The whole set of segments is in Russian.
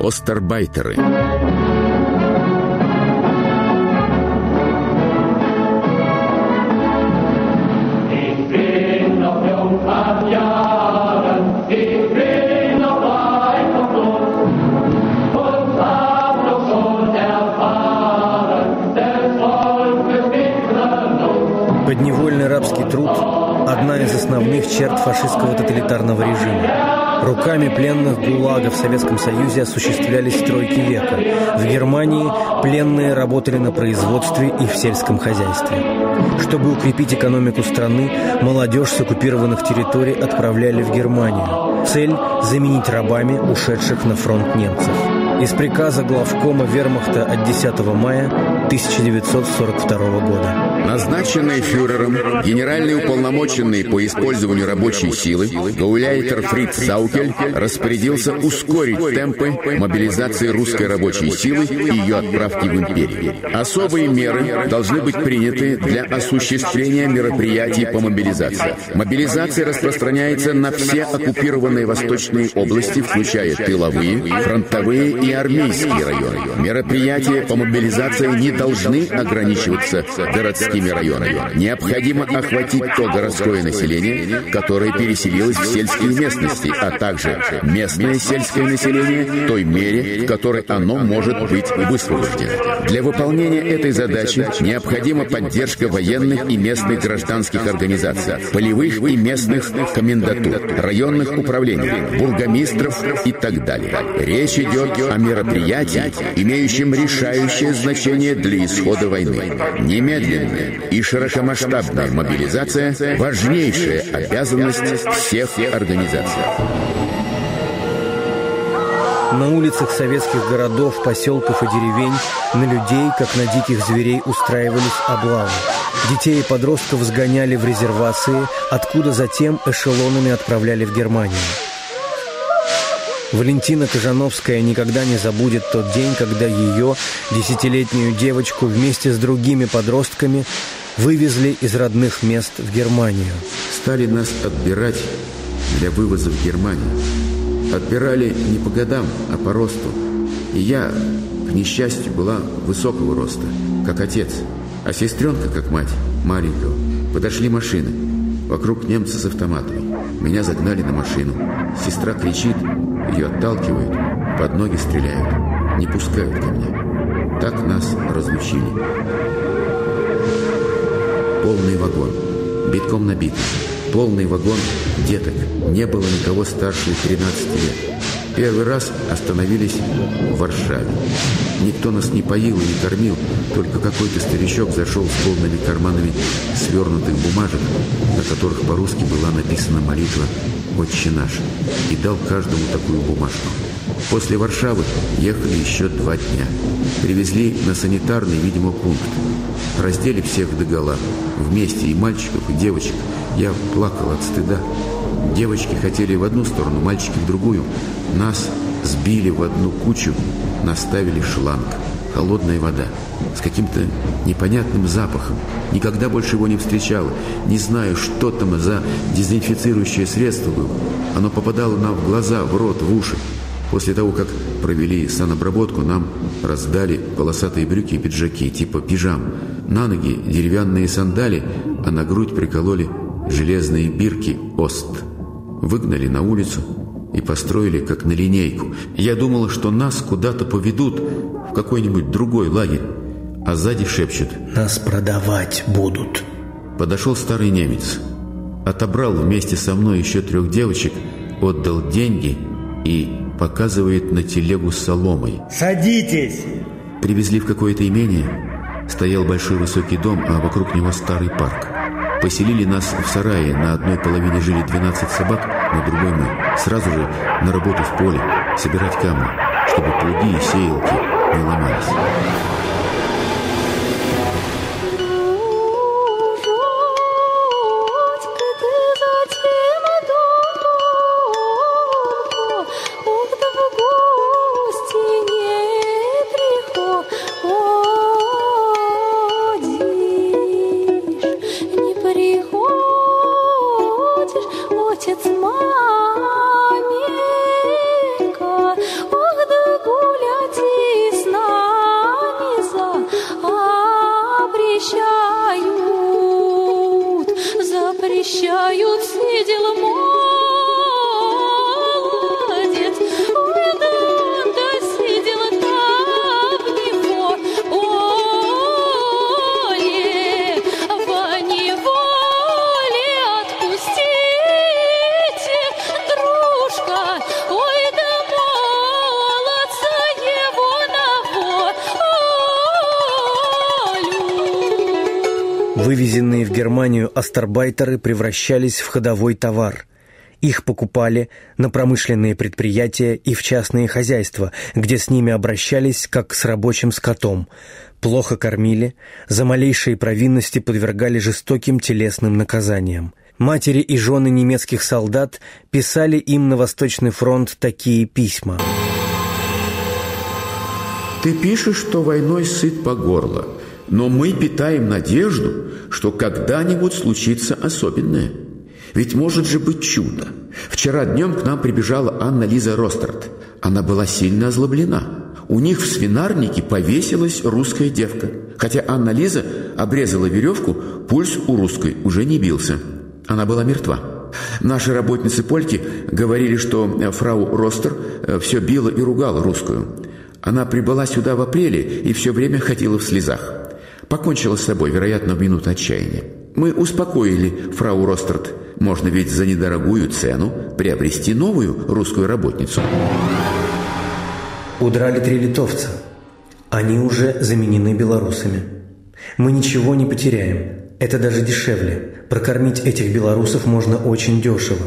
Остербайтеры. Подневольный рабский труд – одна из основных черт фашистского тоталитарного режима. Руками пленных ГУЛАГа в Советском Союзе осуществлялись стройки века. В Германии пленные работали на производстве и в сельском хозяйстве. Чтобы укрепить экономику страны, молодежь с оккупированных территорий отправляли в Германию. Цель – заменить рабами ушедших на фронт немцев. Из приказа главкома вермахта от 10 мая 1942 года. Назначенный фюрером генеральный уполномоченный по использованию рабочей силы гауляйтер Фриц Заукель распорядился ускорить темпы мобилизации русской рабочей силы и ее отправки в империю. Особые меры должны быть приняты для осуществления мероприятий по мобилизации. Мобилизация распространяется на все оккупированные восточные области, включая тыловые, фронтовые и армейские районы. Мероприятия по мобилизации не должны ограничиваться городскими районами. Необходимо охватить то городское население, которое переселилось в сельские местности, а также местное сельское население в той мере, в которой оно может быть высвобождено. Для выполнения этой задачи необходима поддержка военных и местных гражданских организаций, полевых и местных комендатур, районных управлений, бургомистров и так далее. Речь идет о мероприятии, имеющем решающее значение для исхода войны. Немедленная и широкомасштабная мобилизация – важнейшая обязанность всех организаций. На улицах советских городов, поселков и деревень на людей, как на диких зверей, устраивались облавы. Детей и подростков сгоняли в резервации, откуда затем эшелонами отправляли в Германию. Валентина Кожановская никогда не забудет тот день, когда ее, десятилетнюю девочку, вместе с другими подростками вывезли из родных мест в Германию. Стали нас отбирать для вывоза в Германию. Отбирали не по годам, а по росту. И я, к несчастью, была высокого роста, как отец, а сестренка, как мать, маленького. Подошли машины. Вокруг немцы с автоматами. Меня загнали на машину. Сестра кричит, ее отталкивают, под ноги стреляют, не пускают ко мне. Так нас разлучили. Полный вагон, битком набитый. Полный вагон деток. Не было никого старше 13 лет. Первый раз остановились в Варшаве. Никто нас не поил и не кормил, только какой-то старичок зашел с полными карманами свернутых бумажек, на которых по-русски была написана молитва «Отче наш», и дал каждому такую бумажку. После Варшавы ехали еще два дня. Привезли на санитарный, видимо, пункт. Раздели всех догола. Вместе и мальчиков, и девочек. Я плакал от стыда. Девочки хотели в одну сторону, мальчики в другую. Нас сбили в одну кучу, наставили шланг. Холодная вода с каким-то непонятным запахом. Никогда больше его не встречала. Не знаю, что там за дезинфицирующее средство было. Оно попадало нам в глаза, в рот, в уши. После того, как провели санобработку, нам раздали полосатые брюки и пиджаки, типа пижам. На ноги деревянные сандали, а на грудь прикололи железные бирки «Ост». Выгнали на улицу и построили как на линейку. Я думала, что нас куда-то поведут в какой-нибудь другой лагерь, а сзади шепчут «Нас продавать будут». Подошел старый немец, отобрал вместе со мной еще трех девочек, отдал деньги и показывает на телегу с соломой. «Садитесь!» Привезли в какое-то имение, Стоял большой высокий дом, а вокруг него старый парк. Поселили нас в сарае. На одной половине жили 12 собак, на другой мы. Сразу же на работу в поле, собирать камни, чтобы плуги и сеялки не ломались. Вывезенные в Германию астарбайтеры превращались в ходовой товар. Их покупали на промышленные предприятия и в частные хозяйства, где с ними обращались как с рабочим скотом. Плохо кормили, за малейшие провинности подвергали жестоким телесным наказаниям. Матери и жены немецких солдат писали им на Восточный фронт такие письма. «Ты пишешь, что войной сыт по горло, но мы питаем надежду, что когда-нибудь случится особенное. Ведь может же быть чудо. Вчера днем к нам прибежала Анна-Лиза Ростерт. Она была сильно озлоблена. У них в свинарнике повесилась русская девка. Хотя Анна-Лиза обрезала веревку, пульс у русской уже не бился. Она была мертва. Наши работницы Польки говорили, что фрау Ростер э, все била и ругала русскую. Она прибыла сюда в апреле и все время ходила в слезах. Покончила с собой, вероятно, в минуту отчаяния. Мы успокоили фрау Ростерт. Можно ведь за недорогую цену приобрести новую русскую работницу. Удрали три литовца. Они уже заменены белорусами. Мы ничего не потеряем. Это даже дешевле. Прокормить этих белорусов можно очень дешево.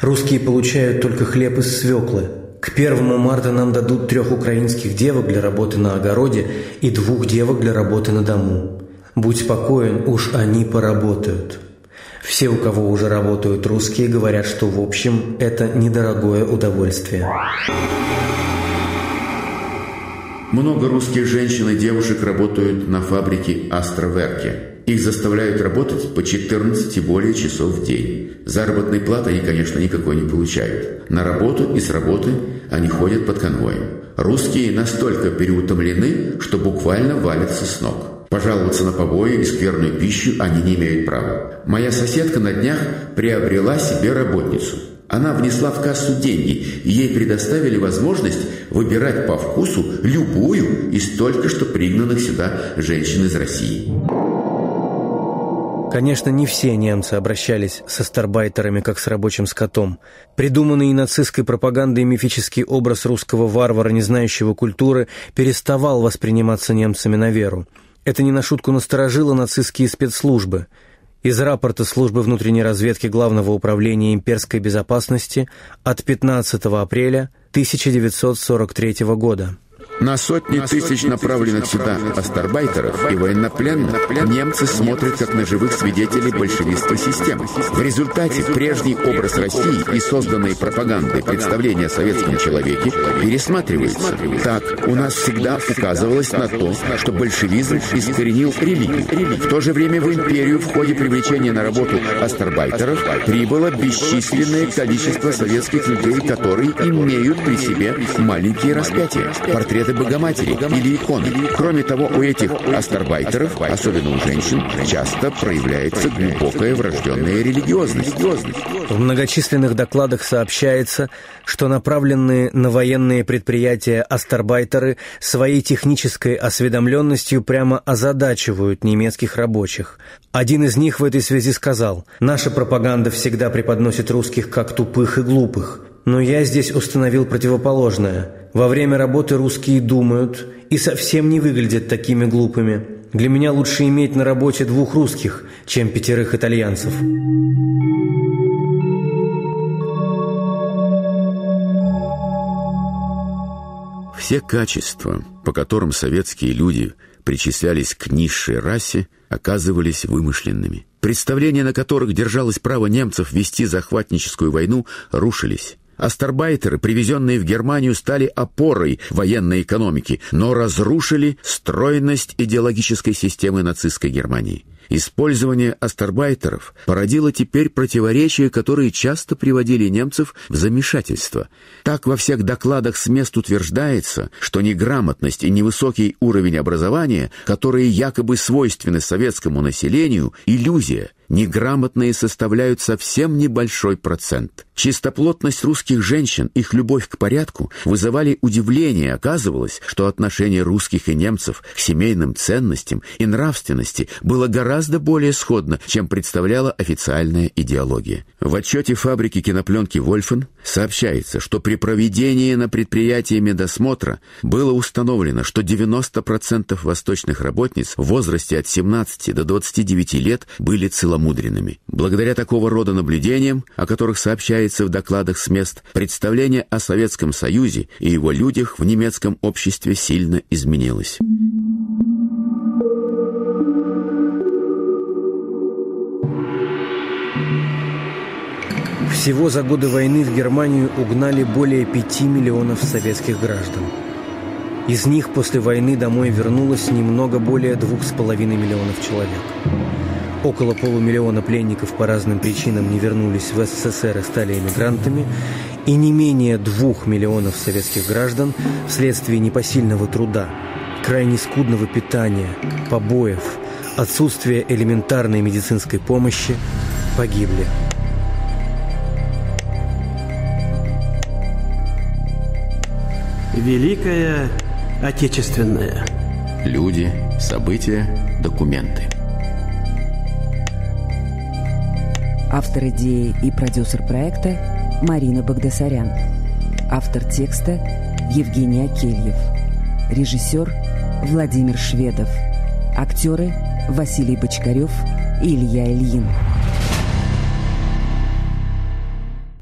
Русские получают только хлеб из свеклы, к первому марта нам дадут трех украинских девок для работы на огороде и двух девок для работы на дому. Будь спокоен, уж они поработают. Все, у кого уже работают русские, говорят, что в общем это недорогое удовольствие. Много русских женщин и девушек работают на фабрике «Астроверке». Их заставляют работать по 14 и более часов в день. Заработной платы они, конечно, никакой не получают. На работу и с работы они ходят под конвоем. Русские настолько переутомлены, что буквально валятся с ног. Пожаловаться на побои и скверную пищу они не имеют права. Моя соседка на днях приобрела себе работницу. Она внесла в кассу деньги, и ей предоставили возможность выбирать по вкусу любую из только что пригнанных сюда женщин из России. Конечно, не все немцы обращались со старбайтерами как с рабочим скотом. Придуманный нацистской пропагандой мифический образ русского варвара, не знающего культуры, переставал восприниматься немцами на веру. Это не на шутку насторожило нацистские спецслужбы. Из рапорта службы внутренней разведки Главного управления имперской безопасности от 15 апреля 1943 года. На сотни тысяч направленных сюда астарбайтеров и военнопленных немцы смотрят как на живых свидетелей большевистской системы. В результате прежний образ России и созданные пропагандой представления о советском человеке пересматриваются. Так, у нас всегда указывалось на то, что большевизм искоренил религию. В то же время в империю в ходе привлечения на работу астарбайтеров прибыло бесчисленное количество советских людей, которые имеют при себе маленькие распятия. Портрет портреты Богоматери или иконы. Кроме того, у этих астарбайтеров, особенно у женщин, часто проявляется глубокая врожденная религиозность. В многочисленных докладах сообщается, что направленные на военные предприятия астарбайтеры своей технической осведомленностью прямо озадачивают немецких рабочих. Один из них в этой связи сказал, «Наша пропаганда всегда преподносит русских как тупых и глупых, но я здесь установил противоположное. Во время работы русские думают и совсем не выглядят такими глупыми. Для меня лучше иметь на работе двух русских, чем пятерых итальянцев. Все качества, по которым советские люди причислялись к низшей расе, оказывались вымышленными. Представления, на которых держалось право немцев вести захватническую войну, рушились. Астарбайтеры, привезенные в Германию, стали опорой военной экономики, но разрушили стройность идеологической системы нацистской Германии. Использование астарбайтеров породило теперь противоречия, которые часто приводили немцев в замешательство. Так во всех докладах с мест утверждается, что неграмотность и невысокий уровень образования, которые якобы свойственны советскому населению, иллюзия, неграмотные составляют совсем небольшой процент. Чистоплотность русских женщин, их любовь к порядку вызывали удивление. Оказывалось, что отношение русских и немцев к семейным ценностям и нравственности было гораздо более сходно, чем представляла официальная идеология. В отчете фабрики кинопленки «Вольфен» сообщается, что при проведении на предприятии медосмотра было установлено, что 90% восточных работниц в возрасте от 17 до 29 лет были целомудренными. Благодаря такого рода наблюдениям, о которых сообщается в докладах с мест, представление о Советском Союзе и его людях в немецком обществе сильно изменилось. Всего за годы войны в Германию угнали более пяти миллионов советских граждан. Из них после войны домой вернулось немного более двух с половиной миллионов человек. Около полумиллиона пленников по разным причинам не вернулись в СССР и стали эмигрантами, и не менее двух миллионов советских граждан вследствие непосильного труда, крайне скудного питания, побоев, отсутствия элементарной медицинской помощи погибли. Великая Отечественная. Люди, события, документы. Автор идеи и продюсер проекта Марина Багдасарян. Автор текста Евгений Акельев. Режиссер Владимир Шведов. Актеры Василий Бочкарев и Илья Ильин.